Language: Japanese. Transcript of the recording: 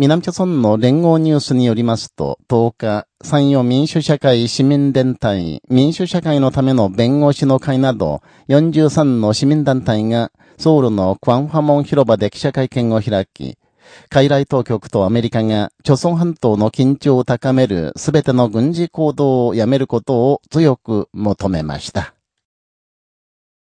南朝村の連合ニュースによりますと、10日、山陽民主社会市民連帯、民主社会のための弁護士の会など、43の市民団体が、ソウルのクワンファモン広場で記者会見を開き、海外当局とアメリカが、朝鮮半島の緊張を高める全ての軍事行動をやめることを強く求めました。